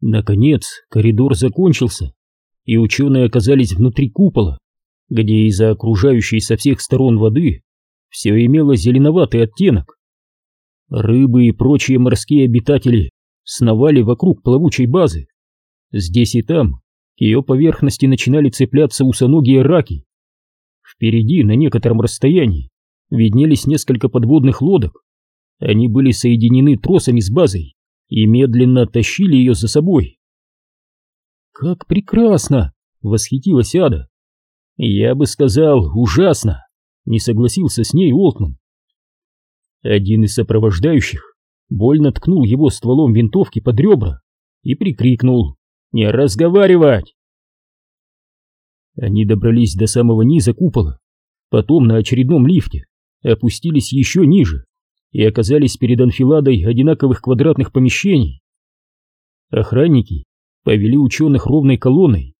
Наконец, коридор закончился, и ученые оказались внутри купола, где из-за окружающей со всех сторон воды все имело зеленоватый оттенок. Рыбы и прочие морские обитатели сновали вокруг плавучей базы. Здесь и там к ее поверхности начинали цепляться усоногие раки. Впереди, на некотором расстоянии, виднелись несколько подводных лодок. Они были соединены тросами с базой и медленно тащили ее за собой. «Как прекрасно!» — восхитилась Ада. «Я бы сказал, ужасно!» — не согласился с ней Уолтман. Один из сопровождающих больно ткнул его стволом винтовки под ребра и прикрикнул «Не разговаривать!». Они добрались до самого низа купола, потом на очередном лифте опустились еще ниже и оказались перед анфиладой одинаковых квадратных помещений. Охранники повели ученых ровной колонной,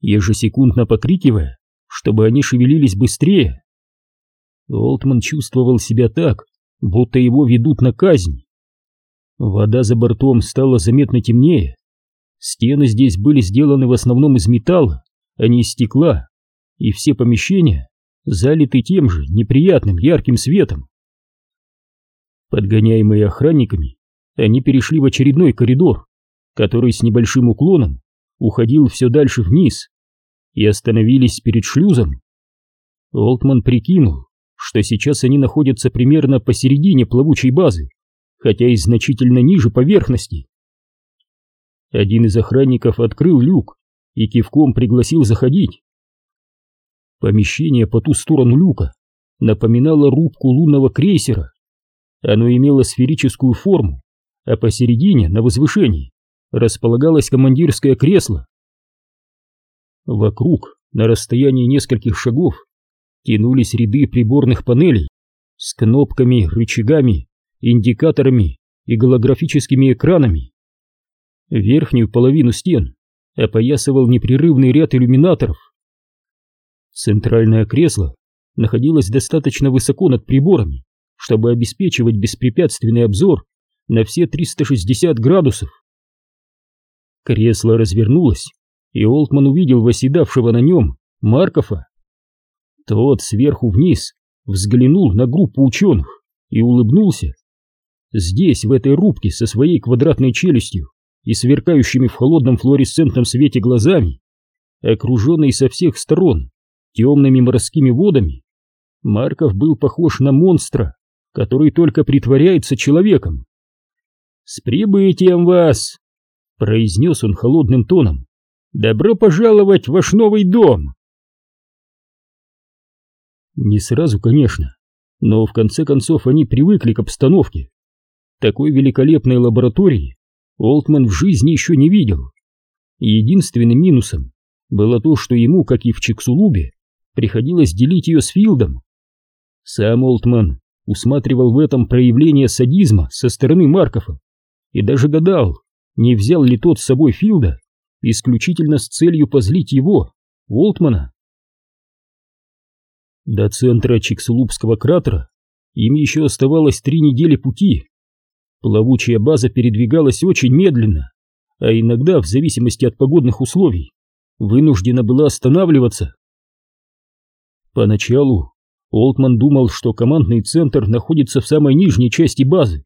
ежесекундно покрикивая, чтобы они шевелились быстрее. Олтман чувствовал себя так, будто его ведут на казнь. Вода за бортом стала заметно темнее. Стены здесь были сделаны в основном из металла, а не из стекла, и все помещения залиты тем же неприятным ярким светом. Подгоняемые охранниками, они перешли в очередной коридор, который с небольшим уклоном уходил все дальше вниз, и остановились перед шлюзом. Олтман прикинул, что сейчас они находятся примерно посередине плавучей базы, хотя и значительно ниже поверхности. Один из охранников открыл люк и кивком пригласил заходить. Помещение по ту сторону люка напоминало рубку лунного крейсера. Оно имело сферическую форму, а посередине, на возвышении, располагалось командирское кресло. Вокруг, на расстоянии нескольких шагов, тянулись ряды приборных панелей с кнопками, рычагами, индикаторами и голографическими экранами. Верхнюю половину стен опоясывал непрерывный ряд иллюминаторов. Центральное кресло находилось достаточно высоко над приборами, чтобы обеспечивать беспрепятственный обзор на все 360 градусов. Кресло развернулось, и Олтман увидел восседавшего на нем Маркова. Тот сверху вниз взглянул на группу ученых и улыбнулся. Здесь, в этой рубке со своей квадратной челюстью и сверкающими в холодном флуоресцентном свете глазами, окруженный со всех сторон темными морскими водами, Марков был похож на монстра, который только притворяется человеком. «С прибытием вас!» — произнес он холодным тоном. «Добро пожаловать в ваш новый дом!» Не сразу, конечно, но в конце концов они привыкли к обстановке. Такой великолепной лаборатории Олтман в жизни еще не видел. Единственным минусом было то, что ему, как и в Чиксулубе, приходилось делить ее с Филдом. Сам Олтман усматривал в этом проявление садизма со стороны Маркова и даже гадал, не взял ли тот с собой Филда исключительно с целью позлить его, Олтмана. До центра Чиксулубского кратера им еще оставалось три недели пути. Плавучая база передвигалась очень медленно, а иногда, в зависимости от погодных условий, вынуждена была останавливаться. Поначалу Олтман думал, что командный центр находится в самой нижней части базы,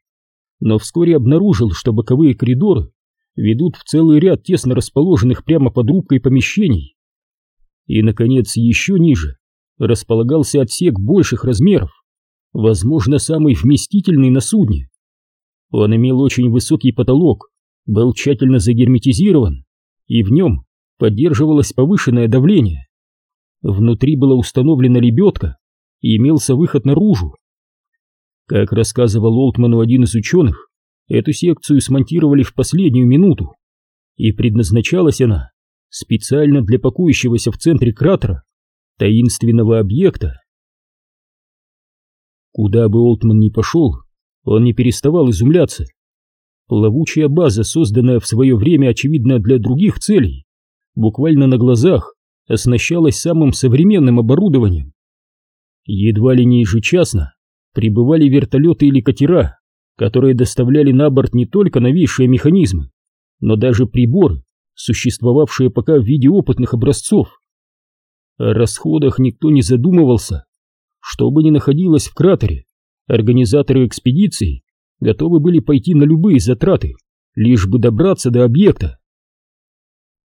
но вскоре обнаружил, что боковые коридоры ведут в целый ряд тесно расположенных прямо под рубкой помещений. И, наконец, еще ниже располагался отсек больших размеров, возможно, самый вместительный на судне. Он имел очень высокий потолок, был тщательно загерметизирован, и в нем поддерживалось повышенное давление. Внутри была установлена лебедка и имелся выход наружу. Как рассказывал Олтману один из ученых, эту секцию смонтировали в последнюю минуту, и предназначалась она специально для пакующегося в центре кратера таинственного объекта. Куда бы Олтман ни пошел, он не переставал изумляться. Плавучая база, созданная в свое время, очевидно, для других целей, буквально на глазах оснащалась самым современным оборудованием. Едва ли не ежечасно прибывали вертолеты или катера, которые доставляли на борт не только новейшие механизмы, но даже приборы, существовавшие пока в виде опытных образцов. О расходах никто не задумывался. Что бы ни находилось в кратере, организаторы экспедиции готовы были пойти на любые затраты, лишь бы добраться до объекта.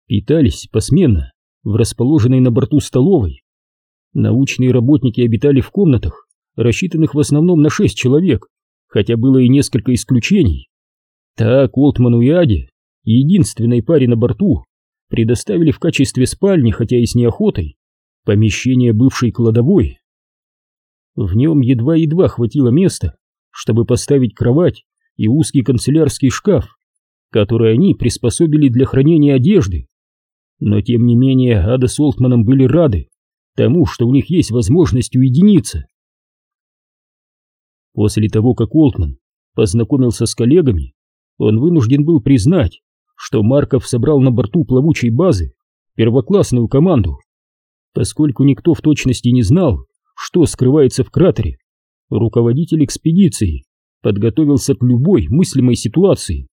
Питались посменно в расположенной на борту столовой. Научные работники обитали в комнатах, рассчитанных в основном на шесть человек, хотя было и несколько исключений. Так Олтману и Аде, единственной паре на борту, предоставили в качестве спальни, хотя и с неохотой, помещение бывшей кладовой. В нем едва-едва хватило места, чтобы поставить кровать и узкий канцелярский шкаф, который они приспособили для хранения одежды. Но тем не менее Ада с Олтманом были рады тому, что у них есть возможность уединиться. После того, как Олтман познакомился с коллегами, он вынужден был признать, что Марков собрал на борту плавучей базы первоклассную команду, поскольку никто в точности не знал, что скрывается в кратере. Руководитель экспедиции подготовился к любой мыслимой ситуации.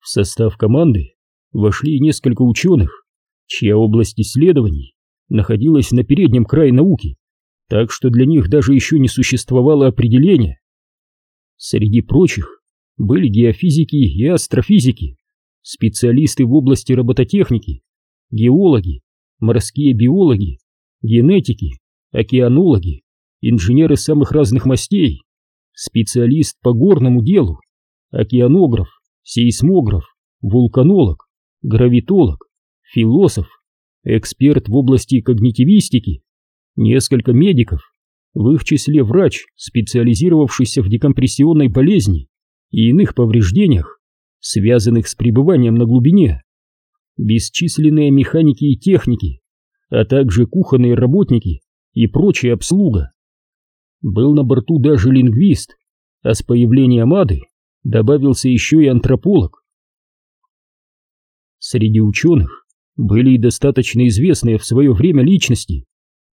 В состав команды вошли несколько ученых, чья область исследований находилась на переднем крае науки, так что для них даже еще не существовало определения. Среди прочих были геофизики и астрофизики, специалисты в области робототехники, геологи, морские биологи, генетики, океанологи, инженеры самых разных мастей, специалист по горному делу, океанограф, сейсмограф, вулканолог, гравитолог, философ, эксперт в области когнитивистики, несколько медиков, в их числе врач, специализировавшийся в декомпрессионной болезни и иных повреждениях, связанных с пребыванием на глубине, бесчисленные механики и техники, а также кухонные работники и прочая обслуга. Был на борту даже лингвист, а с появлением Ады добавился еще и антрополог. Среди ученых были и достаточно известные в свое время личности,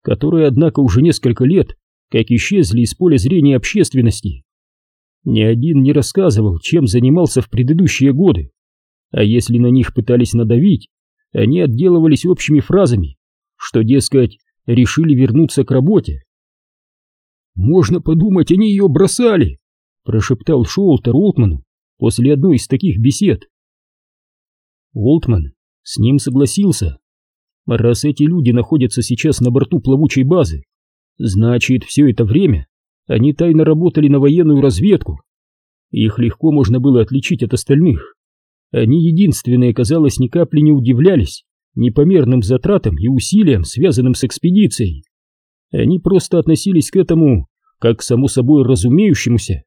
которые, однако, уже несколько лет как исчезли из поля зрения общественности. Ни один не рассказывал, чем занимался в предыдущие годы, а если на них пытались надавить, они отделывались общими фразами, что, дескать, решили вернуться к работе. «Можно подумать, они ее бросали!» — прошептал Шоултер Олтману после одной из таких бесед. Олтман с ним согласился. Раз эти люди находятся сейчас на борту плавучей базы, значит, все это время они тайно работали на военную разведку. Их легко можно было отличить от остальных. Они единственные, казалось, ни капли не удивлялись непомерным затратам и усилиям, связанным с экспедицией. Они просто относились к этому как к само собой разумеющемуся.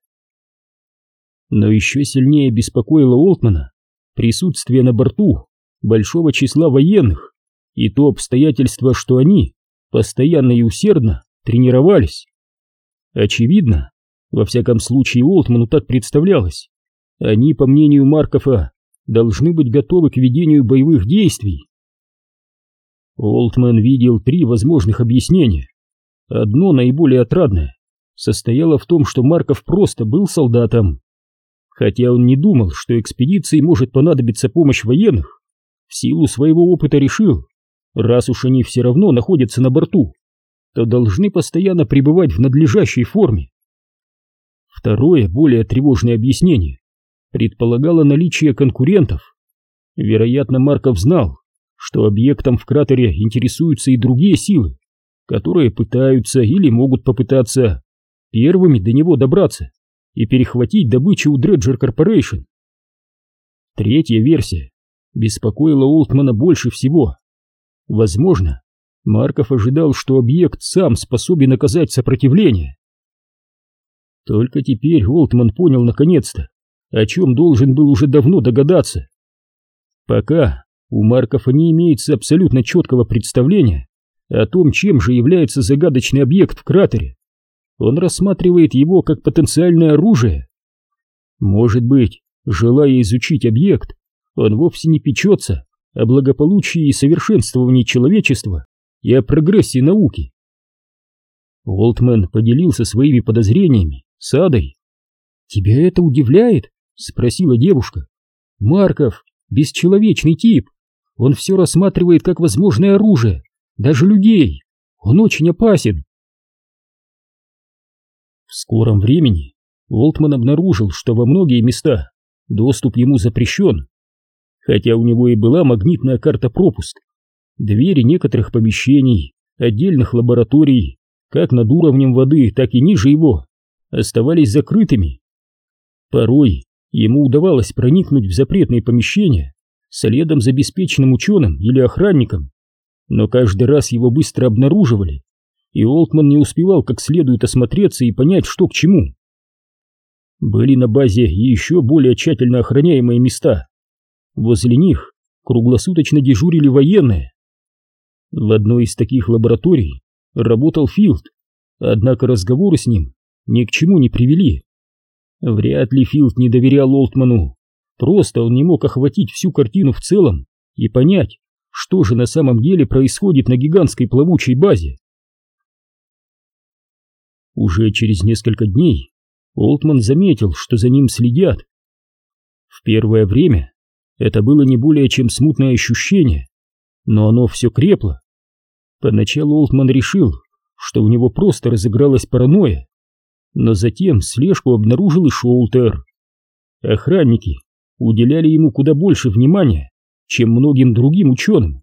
Но еще сильнее беспокоило Олтмана присутствие на борту большого числа военных и то обстоятельство, что они постоянно и усердно тренировались. Очевидно, во всяком случае Олтману так представлялось, они, по мнению Маркова, должны быть готовы к ведению боевых действий. Олтман видел три возможных объяснения. Одно наиболее отрадное состояло в том, что Марков просто был солдатом. Хотя он не думал, что экспедиции может понадобиться помощь военных, в силу своего опыта решил, раз уж они все равно находятся на борту, то должны постоянно пребывать в надлежащей форме. Второе, более тревожное объяснение предполагало наличие конкурентов. Вероятно, Марков знал, что объектом в кратере интересуются и другие силы, которые пытаются или могут попытаться первыми до него добраться и перехватить добычу у Дреджер Корпорейшн. Третья версия беспокоила Олтмана больше всего. Возможно, Марков ожидал, что объект сам способен оказать сопротивление. Только теперь Олтман понял наконец-то, о чем должен был уже давно догадаться. Пока у Маркова не имеется абсолютно четкого представления о том, чем же является загадочный объект в кратере. Он рассматривает его как потенциальное оружие. Может быть, желая изучить объект, он вовсе не печется о благополучии и совершенствовании человечества и о прогрессе науки. Уолтман поделился своими подозрениями с Адой. «Тебя это удивляет?» — спросила девушка. Марков — бесчеловечный тип. Он все рассматривает как возможное оружие, даже людей. Он очень опасен. В скором времени Олтман обнаружил, что во многие места доступ ему запрещен, хотя у него и была магнитная карта-пропуск. Двери некоторых помещений, отдельных лабораторий, как над уровнем воды, так и ниже его, оставались закрытыми. Порой ему удавалось проникнуть в запретные помещения следом за обеспеченным ученым или охранником, но каждый раз его быстро обнаруживали, и Олтман не успевал как следует осмотреться и понять, что к чему. Были на базе и еще более тщательно охраняемые места. Возле них круглосуточно дежурили военные. В одной из таких лабораторий работал Филд, однако разговоры с ним ни к чему не привели. Вряд ли Филд не доверял Олтману, просто он не мог охватить всю картину в целом и понять, что же на самом деле происходит на гигантской плавучей базе. Уже через несколько дней Олтман заметил, что за ним следят. В первое время это было не более чем смутное ощущение, но оно все крепло. Поначалу Олтман решил, что у него просто разыгралась паранойя, но затем слежку обнаружил и Шоултер. Охранники уделяли ему куда больше внимания, чем многим другим ученым.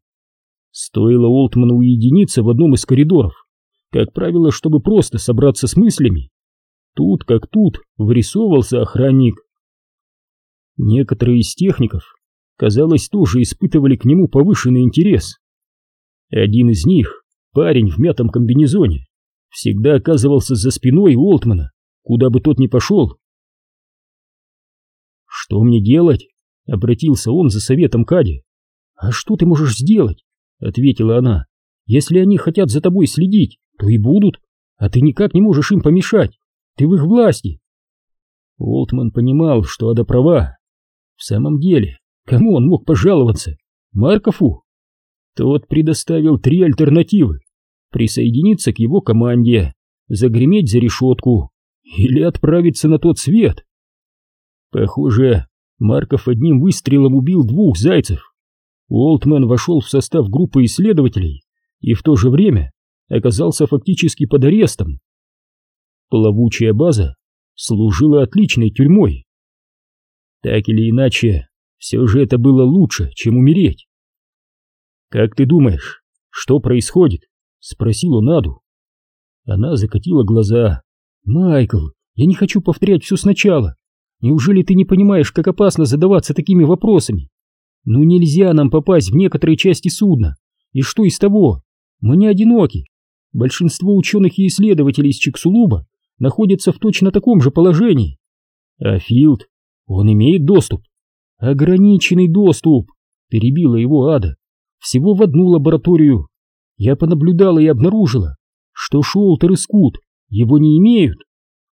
Стоило Олтману уединиться в одном из коридоров, как правило, чтобы просто собраться с мыслями. Тут как тут вырисовывался охранник. Некоторые из техников, казалось, тоже испытывали к нему повышенный интерес. Один из них, парень в мятом комбинезоне, всегда оказывался за спиной Уолтмана, куда бы тот ни пошел. «Что мне делать?» — обратился он за советом Кади. «А что ты можешь сделать?» — ответила она. «Если они хотят за тобой следить, то и будут, а ты никак не можешь им помешать. Ты в их власти». Уолтман понимал, что Ада права. В самом деле, кому он мог пожаловаться? Маркову? Тот предоставил три альтернативы присоединиться к его команде, загреметь за решетку или отправиться на тот свет. Похоже, Марков одним выстрелом убил двух зайцев. Уолтман вошел в состав группы исследователей и в то же время оказался фактически под арестом. Плавучая база служила отличной тюрьмой. Так или иначе, все же это было лучше, чем умереть. Как ты думаешь, что происходит? Спросил он Аду. Она закатила глаза. «Майкл, я не хочу повторять все сначала. Неужели ты не понимаешь, как опасно задаваться такими вопросами? Ну нельзя нам попасть в некоторые части судна. И что из того? Мы не одиноки. Большинство ученых и исследователей из Чиксулуба находятся в точно таком же положении. А Филд, он имеет доступ. Ограниченный доступ, перебила его Ада. Всего в одну лабораторию, я понаблюдала и обнаружила, что Шолтер и Скут его не имеют.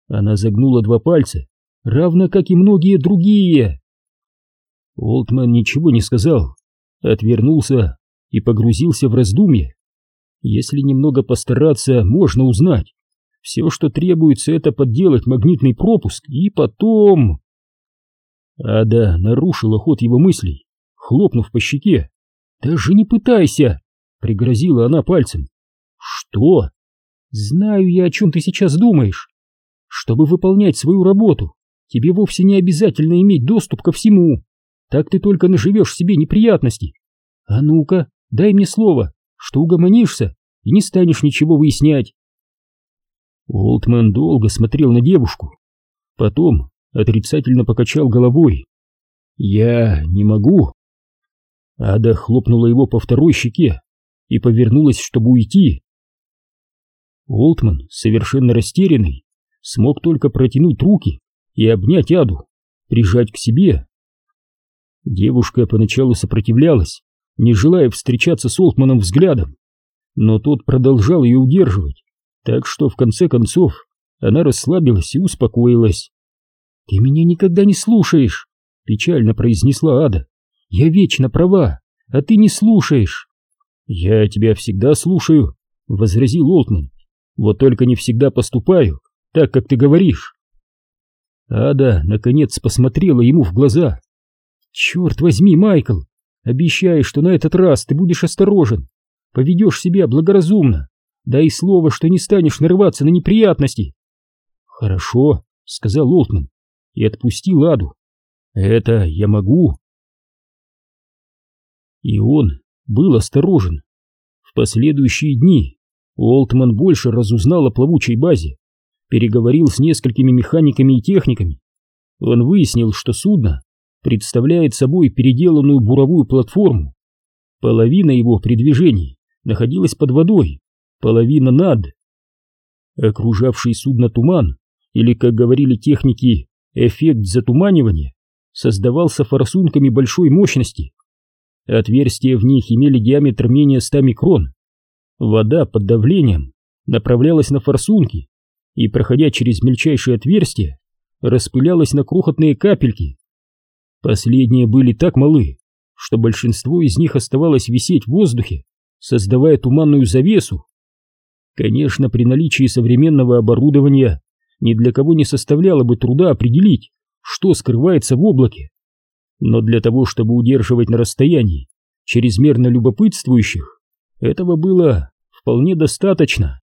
Она загнула два пальца, равно как и многие другие. Олтман ничего не сказал, отвернулся и погрузился в раздумье. Если немного постараться, можно узнать. Все, что требуется, это подделать магнитный пропуск, и потом... Ада нарушила ход его мыслей, хлопнув по щеке. «Даже не пытайся!» Пригрозила она пальцем. Что? Знаю я, о чем ты сейчас думаешь. Чтобы выполнять свою работу, тебе вовсе не обязательно иметь доступ ко всему. Так ты только наживешь себе неприятности. А ну-ка, дай мне слово, что угомонишься и не станешь ничего выяснять. Олтман долго смотрел на девушку, потом отрицательно покачал головой. «Я не могу». Ада хлопнула его по второй щеке и повернулась, чтобы уйти. Олтман, совершенно растерянный, смог только протянуть руки и обнять Аду, прижать к себе. Девушка поначалу сопротивлялась, не желая встречаться с Олтманом взглядом, но тот продолжал ее удерживать, так что в конце концов она расслабилась и успокоилась. «Ты меня никогда не слушаешь», — печально произнесла Ада. «Я вечно права, а ты не слушаешь». «Я тебя всегда слушаю», — возразил Олтман. «Вот только не всегда поступаю, так, как ты говоришь». Ада, наконец, посмотрела ему в глаза. Черт возьми, Майкл, обещай, что на этот раз ты будешь осторожен, поведешь себя благоразумно, дай слово, что не станешь нарываться на неприятности. Хорошо, сказал Олтман и отпустил Аду. Это я могу. И он был осторожен. В последующие дни Олтман больше разузнал о плавучей базе, переговорил с несколькими механиками и техниками. Он выяснил, что судно представляет собой переделанную буровую платформу. Половина его при движении находилась под водой, половина над. Окружавший судно туман, или, как говорили техники, эффект затуманивания, создавался форсунками большой мощности. Отверстия в них имели диаметр менее 100 микрон. Вода под давлением направлялась на форсунки и, проходя через мельчайшие отверстия, распылялась на крохотные капельки. Последние были так малы, что большинство из них оставалось висеть в воздухе, создавая туманную завесу. Конечно, при наличии современного оборудования ни для кого не составляло бы труда определить, что скрывается в облаке. Но для того, чтобы удерживать на расстоянии чрезмерно любопытствующих, этого было вполне достаточно.